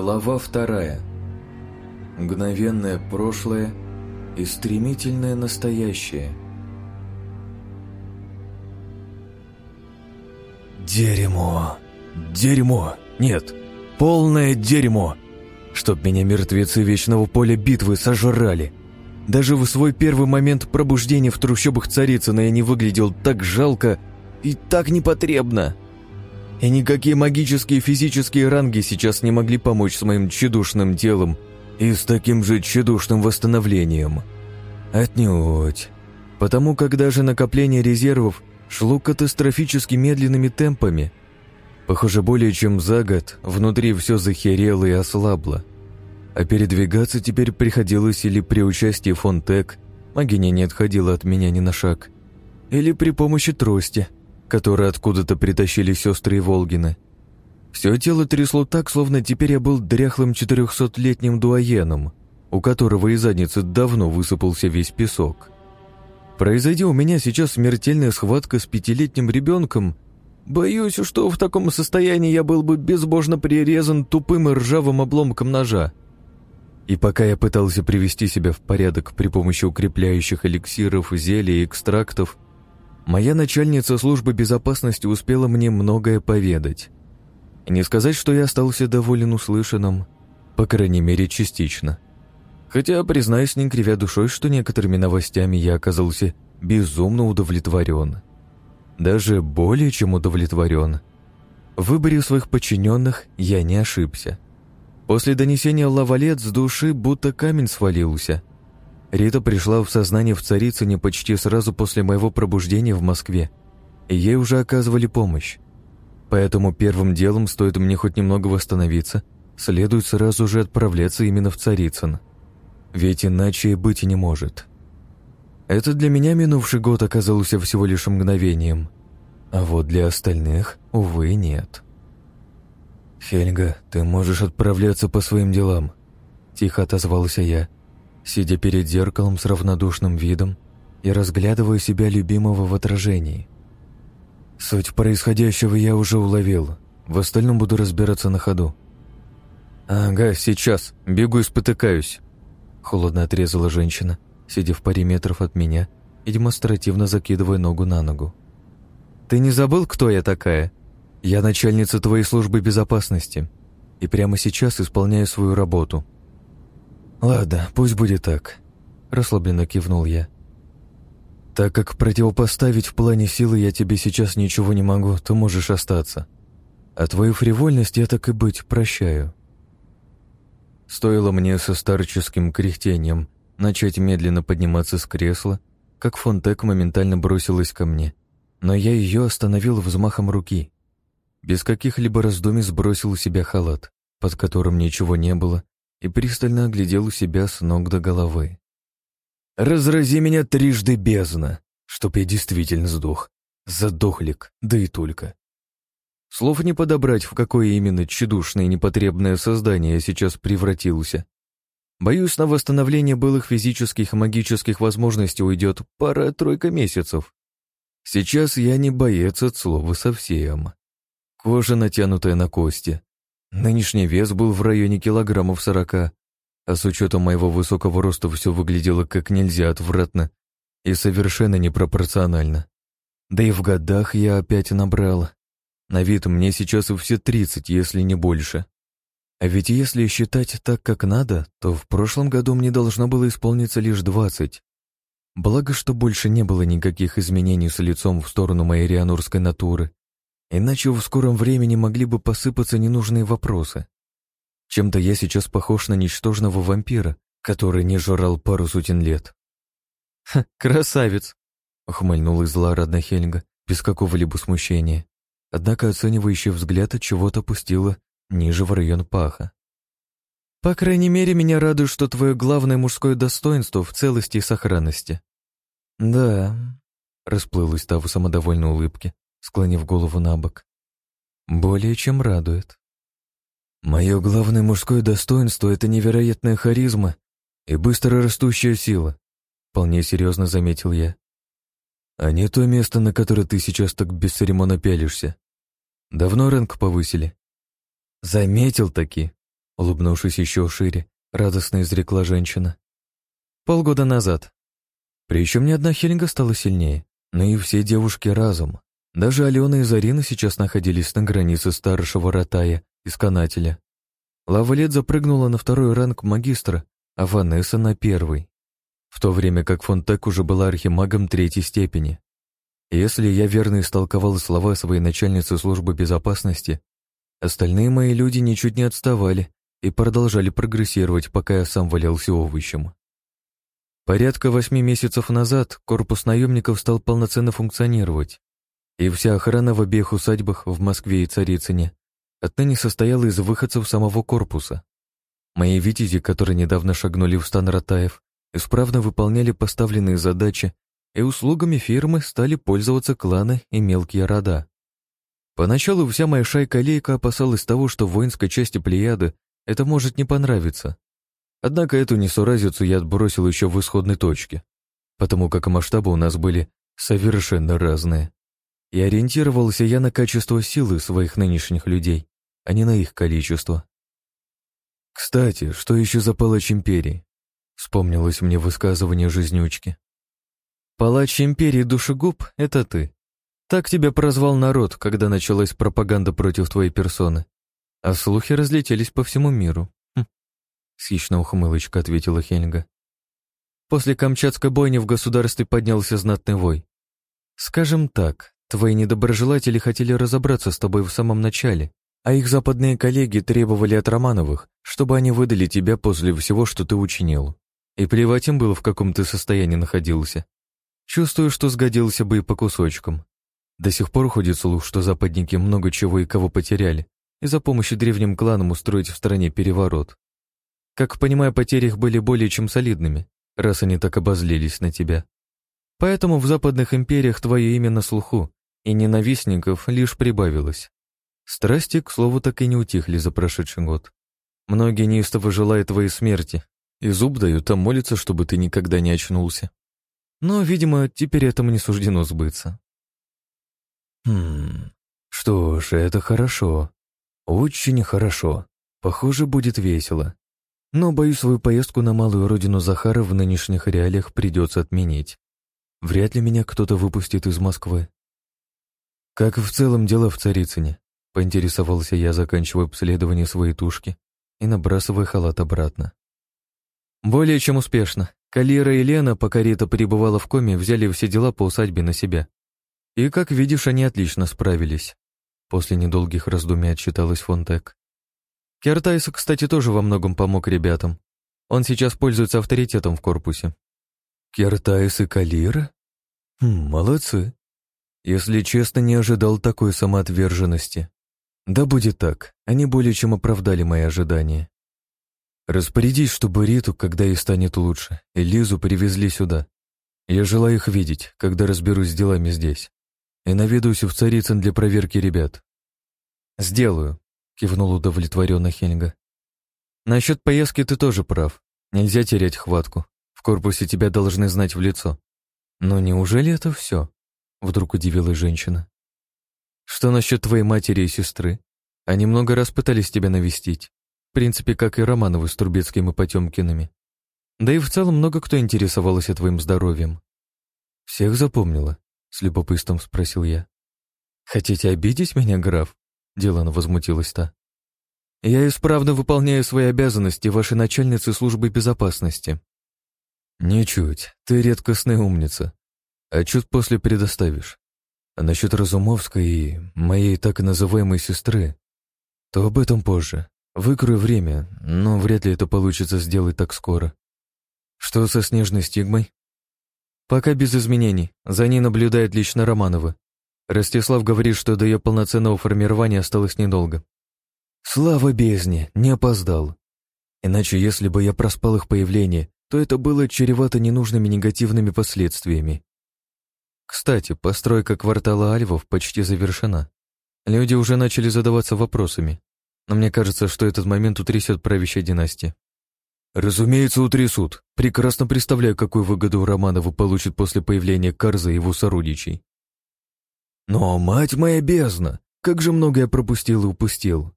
Глава вторая. Мгновенное прошлое и стремительное настоящее. Дерьмо. Дерьмо. Нет. Полное дерьмо. Чтоб меня мертвецы Вечного Поля битвы сожрали. Даже в свой первый момент пробуждения в трущобах Царицына я не выглядел так жалко и так непотребно. И никакие магические и физические ранги сейчас не могли помочь с моим тщедушным телом и с таким же тщедушным восстановлением. Отнюдь. Потому как даже накопление резервов шло катастрофически медленными темпами. Похоже, более чем за год внутри все захерело и ослабло. А передвигаться теперь приходилось или при участии фонтек, магиня не отходила от меня ни на шаг, или при помощи трости – которые откуда-то притащили сестры Волгины. Все тело трясло так, словно теперь я был дряхлым четырехсотлетним дуаеном, у которого из задницы давно высыпался весь песок. Произойди у меня сейчас смертельная схватка с пятилетним ребенком, боюсь, что в таком состоянии я был бы безбожно прирезан тупым и ржавым обломком ножа. И пока я пытался привести себя в порядок при помощи укрепляющих эликсиров, зелий и экстрактов, Моя начальница службы безопасности успела мне многое поведать. Не сказать, что я остался доволен услышанным, по крайней мере, частично. Хотя, признаюсь, не кривя душой, что некоторыми новостями я оказался безумно удовлетворен. Даже более чем удовлетворен. В выборе своих подчиненных я не ошибся. После донесения лавалет с души будто камень свалился – Рита пришла в сознание в Царицыне почти сразу после моего пробуждения в Москве, и ей уже оказывали помощь. Поэтому первым делом, стоит мне хоть немного восстановиться, следует сразу же отправляться именно в Царицын. Ведь иначе и быть не может. Это для меня минувший год оказался всего лишь мгновением, а вот для остальных, увы, нет. «Хельга, ты можешь отправляться по своим делам», — тихо отозвался я, сидя перед зеркалом с равнодушным видом и разглядывая себя любимого в отражении. Суть происходящего я уже уловил, в остальном буду разбираться на ходу. «Ага, сейчас, бегу и спотыкаюсь», — холодно отрезала женщина, сидя в паре метров от меня и демонстративно закидывая ногу на ногу. «Ты не забыл, кто я такая? Я начальница твоей службы безопасности и прямо сейчас исполняю свою работу». «Ладно, пусть будет так», — расслабленно кивнул я. «Так как противопоставить в плане силы я тебе сейчас ничего не могу, то можешь остаться. А твою фривольность я так и быть прощаю». Стоило мне со старческим кряхтением начать медленно подниматься с кресла, как Фонтек моментально бросилась ко мне, но я ее остановил взмахом руки. Без каких-либо раздумий сбросил у себя халат, под которым ничего не было, и пристально оглядел себя с ног до головы. «Разрази меня трижды бездна, чтоб я действительно сдох. Задохлик, да и только». Слов не подобрать, в какое именно тщедушное и непотребное создание я сейчас превратился. Боюсь, на восстановление былых физических и магических возможностей уйдет пара-тройка месяцев. Сейчас я не боец от слова совсем. Кожа, натянутая на кости, Нынешний вес был в районе килограммов сорока, а с учетом моего высокого роста все выглядело как нельзя отвратно и совершенно непропорционально. Да и в годах я опять набрал. На вид мне сейчас и все тридцать, если не больше. А ведь если считать так, как надо, то в прошлом году мне должно было исполниться лишь двадцать. Благо, что больше не было никаких изменений с лицом в сторону моей рианурской натуры, Иначе в скором времени могли бы посыпаться ненужные вопросы. Чем-то я сейчас похож на ничтожного вампира, который не жрал пару сотен лет. «Ха, красавец!» — ухмыльнулась злорадно Хельга, без какого-либо смущения. Однако оценивающий взгляд от чего-то пустила ниже в район паха. «По крайней мере, меня радует, что твое главное мужское достоинство в целости и сохранности». «Да», — расплылась та в самодовольной улыбке, склонив голову на бок. «Более чем радует. Мое главное мужское достоинство — это невероятная харизма и быстро растущая сила», — вполне серьезно заметил я. «А не то место, на которое ты сейчас так бесцеремонно пялишься. Давно рэнк повысили?» «Заметил таки», — Улыбнувшись еще шире, радостно изрекла женщина. Полгода назад. Причем ни одна Хельга стала сильнее, но и все девушки разом. Даже Алена и Зарина сейчас находились на границе старшего Ротая и Сканателя. Лавалет запрыгнула на второй ранг магистра, а Ванесса на первый. В то время как Фонтек уже была архимагом третьей степени. Если я верно истолковал слова своей начальницы службы безопасности, остальные мои люди ничуть не отставали и продолжали прогрессировать, пока я сам валялся овощем. Порядка восьми месяцев назад корпус наемников стал полноценно функционировать, и вся охрана в обеих усадьбах в Москве и Царицыне отныне состояла из выходцев самого корпуса. Мои витязи, которые недавно шагнули в стан Ратаев, исправно выполняли поставленные задачи, и услугами фирмы стали пользоваться кланы и мелкие рода. Поначалу вся моя шайка-лейка опасалась того, что воинской части Плеяды это может не понравиться, Однако эту несуразицу я отбросил еще в исходной точке, потому как масштабы у нас были совершенно разные. И ориентировался я на качество силы своих нынешних людей, а не на их количество. Кстати, что еще за палач империи? Вспомнилось мне высказывание жизнючки. Палач империи душегуб — это ты. Так тебя прозвал народ, когда началась пропаганда против твоей персоны. А слухи разлетелись по всему миру. С хищной ухмылочкой ответила Хельга. После Камчатской бойни в государстве поднялся знатный вой. Скажем так, твои недоброжелатели хотели разобраться с тобой в самом начале, а их западные коллеги требовали от Романовых, чтобы они выдали тебя после всего, что ты учинил. И плевать им было, в каком ты состоянии находился. Чувствую, что сгодился бы и по кусочкам. До сих пор ходит слух, что западники много чего и кого потеряли, и за помощью древним кланам устроить в стране переворот. Как понимаю, потери их были более чем солидными, раз они так обозлились на тебя. Поэтому в западных империях твое имя на слуху, и ненавистников лишь прибавилось. Страсти, к слову, так и не утихли за прошедший год. Многие неистово желают твоей смерти, и зуб дают, а молятся, чтобы ты никогда не очнулся. Но, видимо, теперь этому не суждено сбыться. Хм, что ж, это хорошо. Очень хорошо. Похоже, будет весело. Но, боюсь, свою поездку на малую родину Захара в нынешних реалиях придется отменить. Вряд ли меня кто-то выпустит из Москвы. Как в целом дело в Царицыне, поинтересовался я, заканчивая обследование своей тушки и набрасывая халат обратно. Более чем успешно. Калира и Лена, пока Рита пребывала в коме, взяли все дела по усадьбе на себя. И, как видишь, они отлично справились. После недолгих раздумий отчиталась Фонтек. Кертайс, кстати, тоже во многом помог ребятам. Он сейчас пользуется авторитетом в корпусе. Кертайс и Калира? Хм, молодцы. Если честно, не ожидал такой самоотверженности. Да будет так, они более чем оправдали мои ожидания. Распорядись, чтобы Риту, когда ей станет лучше, и Лизу привезли сюда. Я желаю их видеть, когда разберусь с делами здесь. И наведусь в Царицын для проверки ребят. Сделаю, кивнул удовлетворенно Хельга. Насчет поездки ты тоже прав. Нельзя терять хватку. В корпусе тебя должны знать в лицо. Но неужели это все? Вдруг удивилась женщина. Что насчет твоей матери и сестры? Они много раз пытались тебя навестить. В принципе, как и Романовы с Трубецким и Потемкиными. Да и в целом много кто интересовался твоим здоровьем. Всех запомнила? С любопытством спросил я. Хотите обидеть меня, граф? Делано возмутилась та. «Я исправно выполняю свои обязанности вашей начальницы службы безопасности». «Ничуть, ты редкостная умница. Отчет после предоставишь. А насчет Разумовской и моей так называемой сестры, то об этом позже. Выкрою время, но вряд ли это получится сделать так скоро. Что со снежной стигмой? Пока без изменений. За ней наблюдает лично Романова. Ростислав говорит, что до ее полноценного формирования осталось недолго. Слава бездне, не опоздал. Иначе, если бы я проспал их появление, то это было чревато ненужными негативными последствиями. Кстати, постройка квартала Альвов почти завершена. Люди уже начали задаваться вопросами, но мне кажется, что этот момент утрясет правящая династия. Разумеется, утрясут. Прекрасно представляю, какую выгоду Романову получит после появления Карза и его сородичей. Но, мать моя бездна, как же много я пропустил и упустил.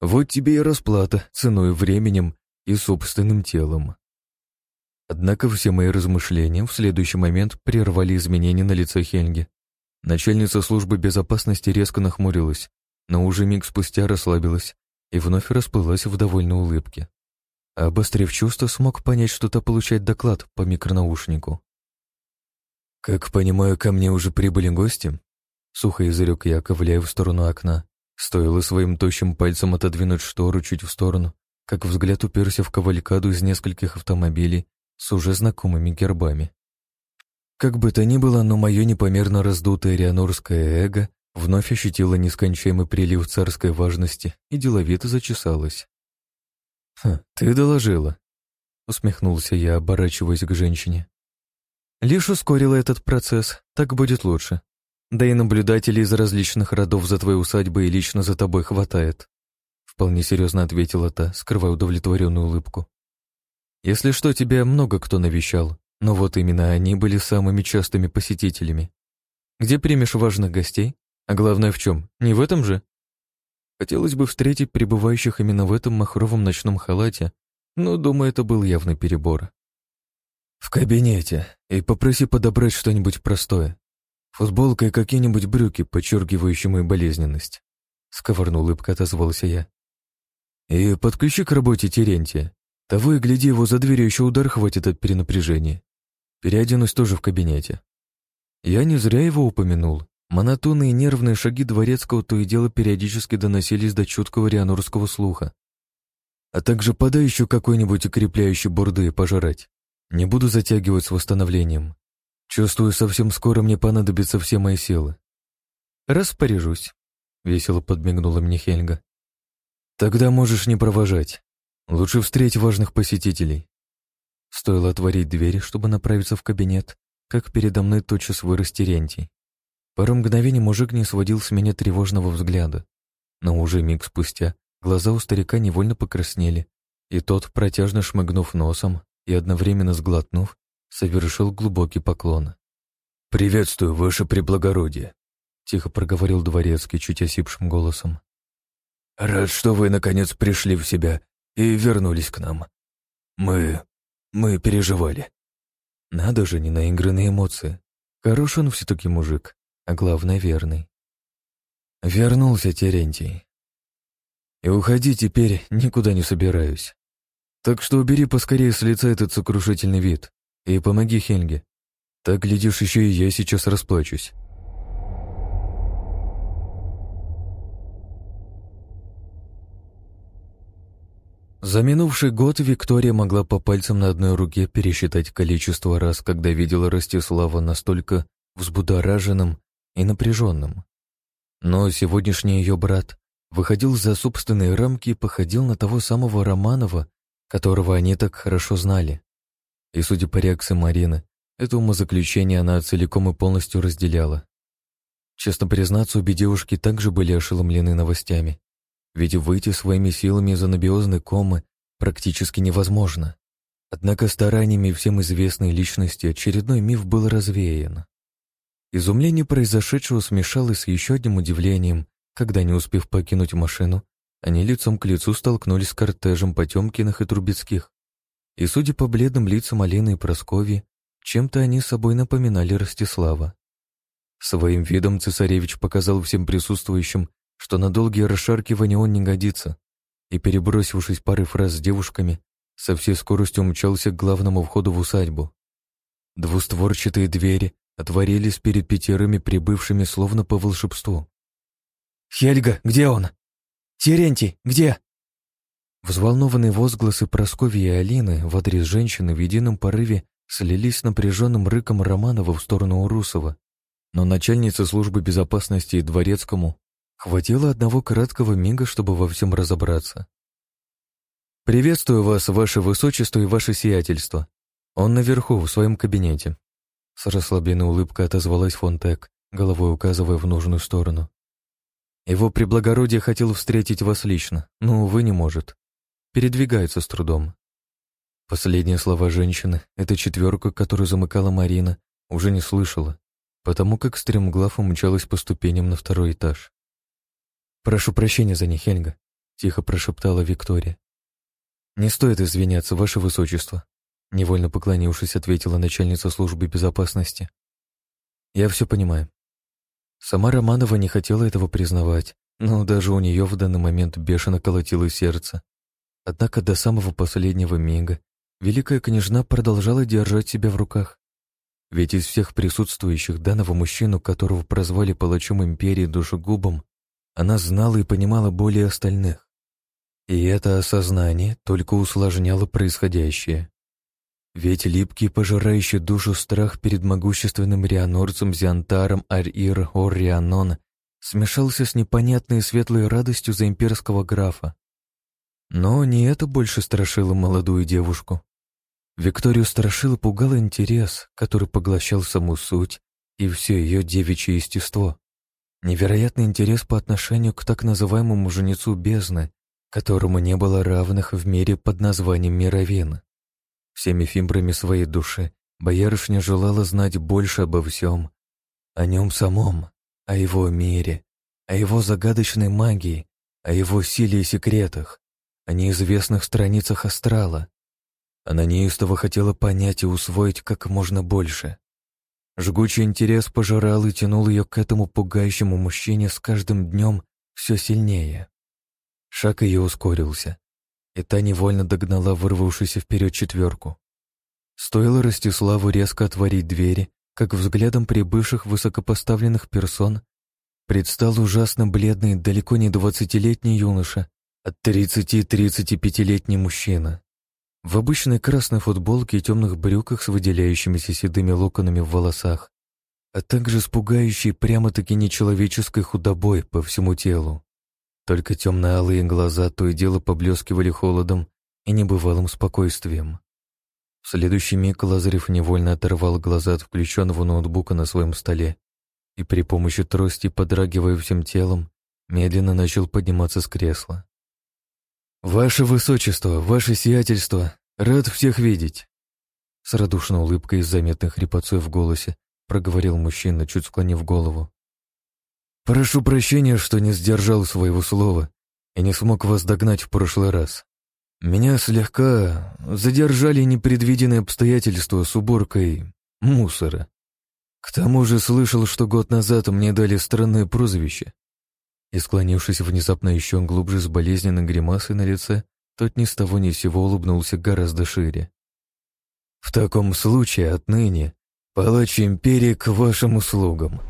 Вот тебе и расплата ценой временем и собственным телом. Однако все мои размышления в следующий момент прервали изменения на лице Хельги. Начальница службы безопасности резко нахмурилась, но уже миг спустя расслабилась и вновь расплылась в довольной улыбке. Обострив чувство, смог понять, что то получает доклад по микронаушнику. «Как понимаю, ко мне уже прибыли гости?» Сухо изрек я, ковыляя в сторону окна. Стоило своим тощим пальцем отодвинуть штору чуть в сторону, как взгляд уперся в кавалькаду из нескольких автомобилей с уже знакомыми гербами. Как бы то ни было, но мое непомерно раздутое рианорское эго вновь ощутило нескончаемый прилив царской важности и деловито зачесалось. «Ха, ты доложила», — усмехнулся я, оборачиваясь к женщине. «Лишь ускорила этот процесс, так будет лучше. Да и наблюдателей из различных родов за твоей усадьбой и лично за тобой хватает», — вполне серьезно ответила та, скрывая удовлетворенную улыбку. «Если что, тебя много кто навещал, но вот именно они были самыми частыми посетителями. Где примешь важных гостей? А главное в чем? Не в этом же?» Хотелось бы встретить пребывающих именно в этом махровом ночном халате, но, думаю, это был явный перебор. «В кабинете, и попроси подобрать что-нибудь простое. Футболка и какие-нибудь брюки, подчеркивающие мою болезненность». С коварной улыбкой отозвался я. «И подключи к работе Терентия. Того и гляди, его за дверью еще удар хватит от перенапряжения. Переоденусь тоже в кабинете». Я не зря его упомянул. Монотонные нервные шаги дворецкого то и дело периодически доносились до чуткого рианорского слуха. А также подай еще какой-нибудь укрепляющий бурды пожрать. Не буду затягивать с восстановлением. Чувствую, совсем скоро мне понадобятся все мои силы. Распоряжусь, — весело подмигнула мне Хельга. Тогда можешь не провожать. Лучше встретить важных посетителей. Стоило отворить дверь, чтобы направиться в кабинет, как передо мной тотчас вырос Терентий. Пару мгновений мужик не сводил с меня тревожного взгляда, но уже миг спустя глаза у старика невольно покраснели, и тот, протяжно шмыгнув носом и одновременно сглотнув, совершил глубокий поклон. «Приветствую, ваше преблагородие», — тихо проговорил дворецкий чуть осипшим голосом. «Рад, что вы, наконец, пришли в себя и вернулись к нам. Мы... мы переживали». Надо же, не наигранные эмоции. Хороший он все-таки мужик а главное верный. Вернулся Терентий. И уходить теперь никуда не собираюсь. Так что убери поскорее с лица этот сокрушительный вид и помоги Хельге. Так, глядишь, еще и я сейчас расплачусь. За минувший год Виктория могла по пальцам на одной руке пересчитать количество раз, когда видела Ростислава настолько взбудораженным и напряженным. Но сегодняшний ее брат выходил за собственные рамки и походил на того самого Романова, которого они так хорошо знали. И, судя по реакции Марины, это умозаключение она целиком и полностью разделяла. Честно признаться, обе девушки также были ошеломлены новостями. Ведь выйти своими силами из анабиозной комы практически невозможно. Однако стараниями всем известной личности очередной миф был развеян. Изумление произошедшего смешалось с еще одним удивлением, когда, не успев покинуть машину, они лицом к лицу столкнулись с кортежем Потемкиных и Трубецких. И, судя по бледным лицам Алины и Прасковьи, чем-то они собой напоминали Ростислава. Своим видом цесаревич показал всем присутствующим, что на долгие расшаркивания он не годится, и, перебросившись парой фраз с девушками, со всей скоростью умчался к главному входу в усадьбу. Двустворчатые двери отворились перед пятерыми прибывшими словно по волшебству. «Хельга, где он? Терентий, где?» Взволнованные возгласы Прасковьи и Алины в адрес женщины в едином порыве слились с напряженным рыком Романова в сторону Урусова, но начальница службы безопасности и дворецкому хватило одного краткого мига, чтобы во всем разобраться. «Приветствую вас, ваше высочество и ваше сиятельство. Он наверху, в своем кабинете», с расслабленной улыбкой отозвалась Фонтек, головой указывая в нужную сторону. Его преблагородие хотел встретить вас лично, но, увы, не может. Передвигается с трудом. Последние слова женщины, эта четверка, которую замыкала Марина, уже не слышала, потому как стремглав умчалась по ступеням на второй этаж. «Прошу прощения за них, Хельга», — тихо прошептала Виктория. «Не стоит извиняться, ваше высочество», — невольно поклонившись, ответила начальница службы безопасности. «Я все понимаю». Сама Романова не хотела этого признавать, но даже у нее в данный момент бешено колотилось сердце. Однако до самого последнего мига великая княжна продолжала держать себя в руках. Ведь из всех присутствующих данного мужчину, которого прозвали палачом империи душегубом, она знала и понимала более остальных. И это осознание только усложняло происходящее. Ведь липкий, пожирающий душу страх перед могущественным рианорцем Зиантаром Ар-Ир Ор-Рианон смешался с непонятной светлой радостью за имперского графа. Но не это больше страшило молодую девушку. Викторию страшил и пугал интерес, который поглощал саму суть и все ее девичье естество. Невероятный интерес по отношению к так называемому жнецу бездны, которому не было равных в мире под названием Мировин. Всеми фибрами своей души боярышня желала знать больше обо всем, о нем самом, о его мире, о его загадочной магии, о его силе и секретах, о неизвестных страницах астрала. Она неистово хотела понять и усвоить как можно больше. Жгучий интерес пожирал и тянул ее к этому пугающему мужчине с каждым днем все сильнее. Шаг ее ускорился, и та невольно догнала вырвавшуюся вперед четверку. Стоило Ростиславу резко отворить двери, как взглядом прибывших высокопоставленных персон предстал ужасно бледный, далеко не двадцатилетний юноша от 30-35-летний мужчина. В обычной красной футболке и темных брюках с выделяющимися седыми локонами в волосах, а также с пугающей прямо-таки нечеловеческой худобой по всему телу. Только темно-алые глаза то и дело поблескивали холодом и небывалым спокойствием. В следующий миг Лазарев невольно оторвал глаза от включенного ноутбука на своем столе и при помощи трости, подрагивая всем телом, медленно начал подниматься с кресла. «Ваше Высочество, Ваше Сиятельство, рад всех видеть!» С радушной улыбкой и заметной хрипотцой в голосе проговорил мужчина, чуть склонив голову. «Прошу прощения, что не сдержал своего слова и не смог вас догнать в прошлый раз. Меня слегка задержали непредвиденные обстоятельства с уборкой мусора. К тому же слышал, что год назад мне дали странное прозвище и, склонившись внезапно еще глубже с болезненной гримасой на лице, тот ни с того ни с сего улыбнулся гораздо шире. «В таком случае отныне палач империи к вашим услугам»,